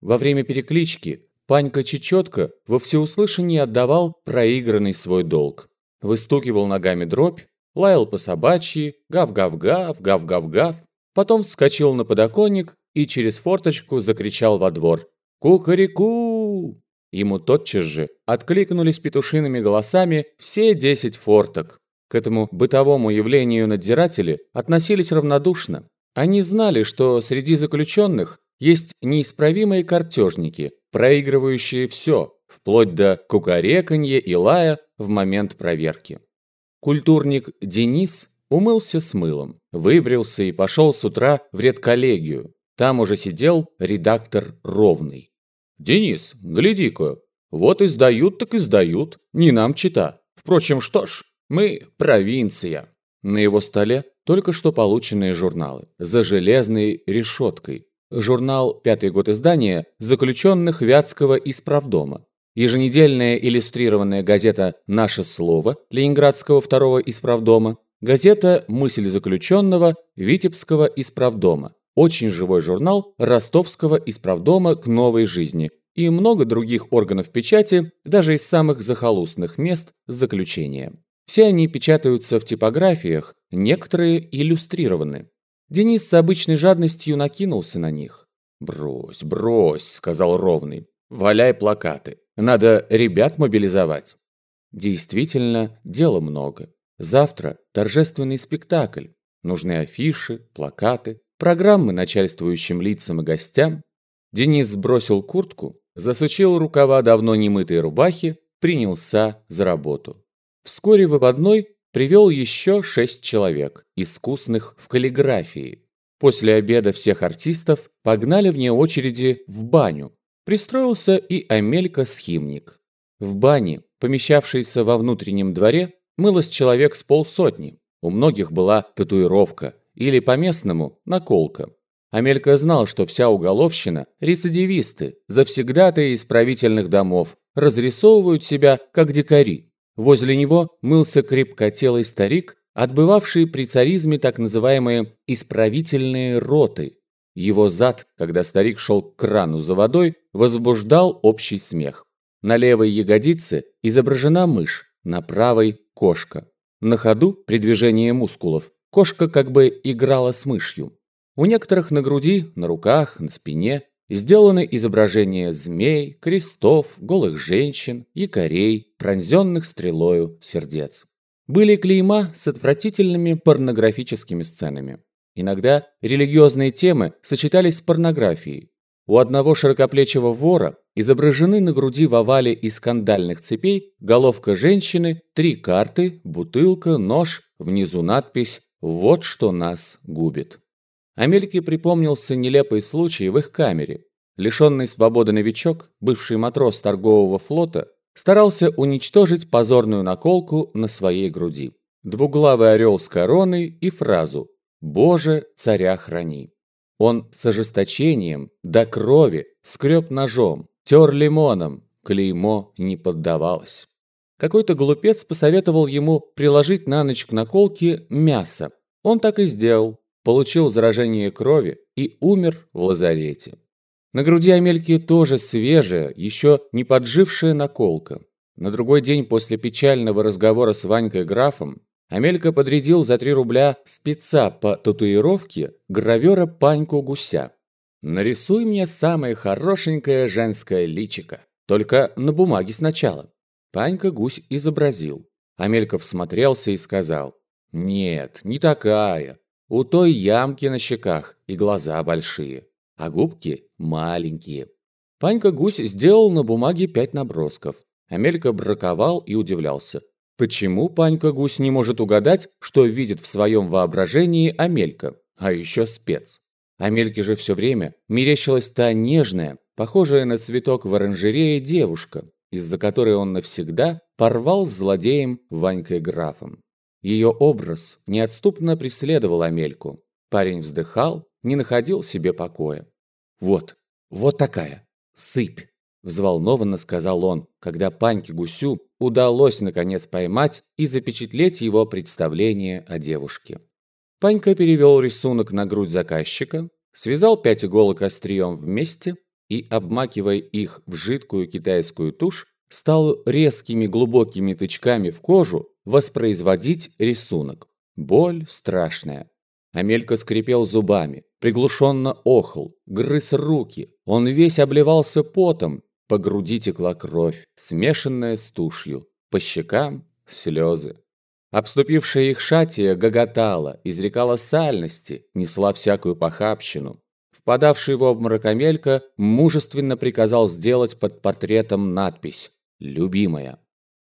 Во время переклички Панька Чечетко во всеуслышании отдавал проигранный свой долг. Выстукивал ногами дробь, лаял по собачьи, гав-гав-гав, гав-гав-гав, потом вскочил на подоконник и через форточку закричал во двор «Кукареку!». Ему тотчас же откликнулись петушиными голосами все десять форток. К этому бытовому явлению надзиратели относились равнодушно. Они знали, что среди заключенных есть неисправимые картежники, проигрывающие все, вплоть до кукареканья и лая в момент проверки. Культурник Денис умылся с мылом, выбрился и пошел с утра в редколлегию. Там уже сидел редактор Ровный. «Денис, гляди-ка, вот издают так издают, не нам чита. Впрочем, что ж, мы провинция». На его столе только что полученные журналы за железной решеткой. Журнал «Пятый год издания» заключенных Вятского исправдома. Еженедельная иллюстрированная газета «Наше слово» Ленинградского второго исправдома. Газета «Мысль заключенного» Витебского исправдома. Очень живой журнал Ростовского исправдома к новой жизни и много других органов печати, даже из самых захолустных мест заключения. Все они печатаются в типографиях, некоторые иллюстрированы. Денис с обычной жадностью накинулся на них. «Брось, брось», — сказал Ровный. «Валяй плакаты. Надо ребят мобилизовать». Действительно, дела много. Завтра торжественный спектакль. Нужны афиши, плакаты, программы начальствующим лицам и гостям. Денис сбросил куртку, засучил рукава давно немытой рубахи, принялся за работу. Вскоре выпадной привел еще шесть человек, искусных в каллиграфии. После обеда всех артистов погнали вне очереди в баню. Пристроился и Амелька-схимник. В бане, помещавшейся во внутреннем дворе, мылось человек с полсотни. У многих была татуировка, или по-местному наколка. Амелька знал, что вся уголовщина – рецидивисты, завсегдатые исправительных домов, разрисовывают себя как дикари. Возле него мылся крепкотелый старик, отбывавший при царизме так называемые «исправительные роты». Его зад, когда старик шел к крану за водой, возбуждал общий смех. На левой ягодице изображена мышь, на правой – кошка. На ходу, при движении мускулов, кошка как бы играла с мышью. У некоторых на груди, на руках, на спине Сделаны изображения змей, крестов, голых женщин, якорей, пронзенных стрелою сердец. Были клейма с отвратительными порнографическими сценами. Иногда религиозные темы сочетались с порнографией. У одного широкоплечего вора изображены на груди в овале из скандальных цепей головка женщины, три карты, бутылка, нож, внизу надпись «Вот что нас губит». Амельке припомнился нелепый случай в их камере. Лишенный свободы новичок, бывший матрос торгового флота, старался уничтожить позорную наколку на своей груди. Двуглавый орел с короной и фразу «Боже, царя храни». Он с ожесточением, до крови, скреб ножом, тер лимоном, клеймо не поддавалось. Какой-то глупец посоветовал ему приложить на ночь к наколке мясо. Он так и сделал, получил заражение крови и умер в лазарете. На груди Амельки тоже свежая, еще не поджившая наколка. На другой день после печального разговора с Ванькой графом Амелька подрядил за 3 рубля спеца по татуировке гравера Паньку Гуся. «Нарисуй мне самое хорошенькое женское личико, только на бумаге сначала». Панька Гусь изобразил. Амелька всмотрелся и сказал, «Нет, не такая. У той ямки на щеках и глаза большие, а губки маленькие. Панька Гусь сделал на бумаге пять набросков. Амелька браковал и удивлялся. Почему Панька Гусь не может угадать, что видит в своем воображении Амелька, а еще спец? Амельке же все время мерещилась та нежная, похожая на цветок в оранжерее девушка, из-за которой он навсегда порвал с злодеем Ванькой Графом. Ее образ неотступно преследовал Амельку. Парень вздыхал, не находил себе покоя. «Вот, вот такая, сыпь!» – взволнованно сказал он, когда Паньке Гусю удалось наконец поймать и запечатлеть его представление о девушке. Панька перевел рисунок на грудь заказчика, связал пять иголок острием вместе, и, обмакивая их в жидкую китайскую тушь, стал резкими глубокими тычками в кожу воспроизводить рисунок. Боль страшная. Амелька скрипел зубами, приглушенно охал, грыз руки. Он весь обливался потом, по груди текла кровь, смешанная с тушью, по щекам слезы. Обступившая их шатия гоготала, изрекала сальности, несла всякую похабщину. Впадавший в обморок Амелька мужественно приказал сделать под портретом надпись «Любимая».